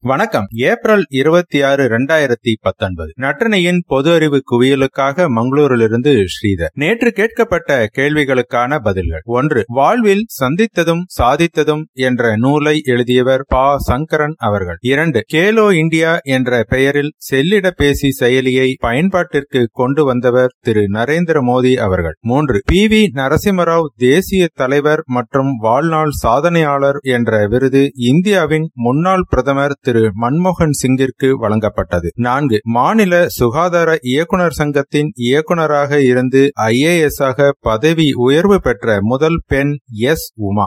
வணக்கம். ஏப்ரல் இருபத்தி ஆறு இரண்டாயிரத்தி பத்தொன்பது. நற்றினையின் பொது அறிவு குவியலுக்காக மங்களூரிலிருந்து ஸ்ரீதர். நேற்று கேட்கப்பட்ட கேள்விகளுக்கான பதில்கள். ஒன்று வாழ்வில் சந்தித்ததும் சாதித்ததும் என்ற நூலை எழுதியவர் பா. சங்கரன் அவர்கள். இரண்டு கேலோ இந்தியா என்ற பெயரில் செல்லிட பேசி செயலியை பயன்பாட்டிற்கு கொண்டு வந்தவர் திரு. நரேந்திர மோடி அவர்கள். மூன்று பி. வி. நரசிம்மராவ் தேசிய தலைவர் மற்றும் வாழ்நாள் சாதனையாளர் என்ற விருது இந்தியாவின் முன்னாள் பிரதமர் திரு மன்மோகன் சிங்கிற்கு வழங்கப்பட்டது. நான்கு மாநில சுகாதார இயக்குநர் சங்கத்தின் இயக்குநராக இருந்து ஐஏஎஸ் ஆக பதவி உயர்வு பெற்ற முதல் பெண் எஸ் உமா.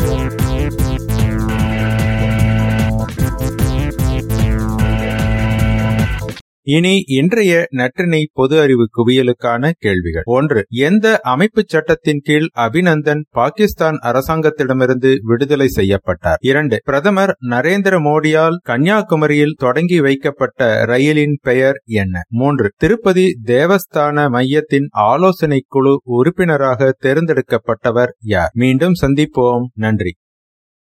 இனி இன்றைய நற்றினை பொது அறிவு குவியலுக்கான கேள்விகள். ஒன்று எந்த அமைப்பு சட்டத்தின் கீழ் அபிநந்தன் பாகிஸ்தான் அரசாங்கத்திடமிருந்து விடுதலை செய்யப்பட்டார்? இரண்டு பிரதமர் நரேந்திர மோடியால் கன்னியாகுமரியில் தொடங்கி வைக்கப்பட்ட ரயிலின் பெயர் என்ன? மூன்று திருப்பதி தேவஸ்தான மையத்தின் ஆலோசனை குழு உறுப்பினராக தேர்ந்தெடுக்கப்பட்டவர் யார்? மீண்டும் சந்திப்போம். நன்றி.